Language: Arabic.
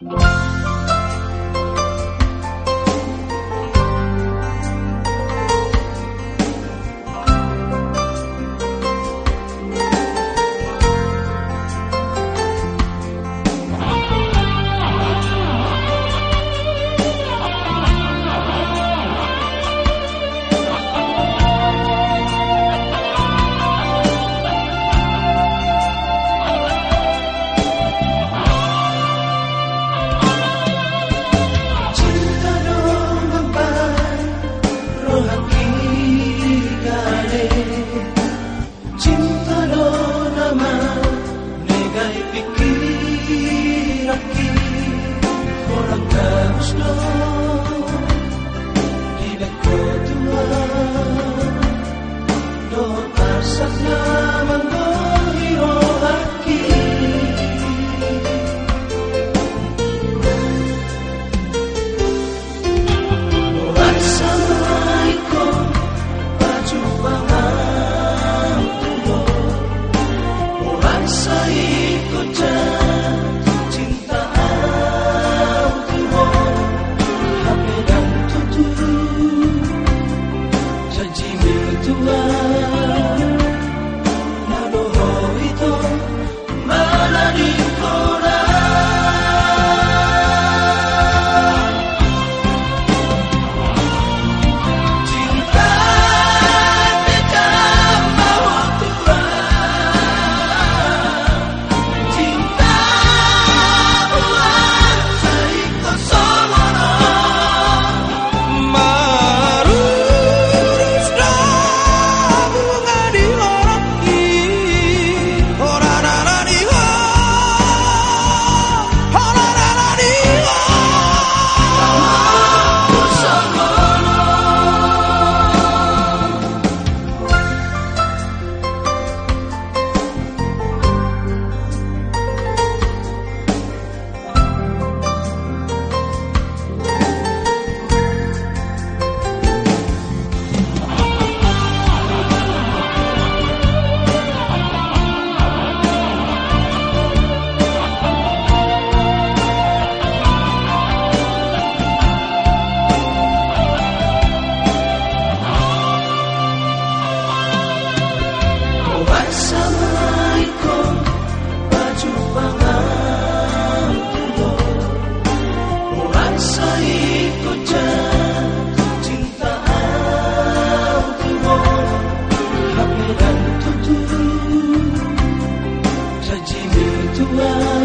Thank love.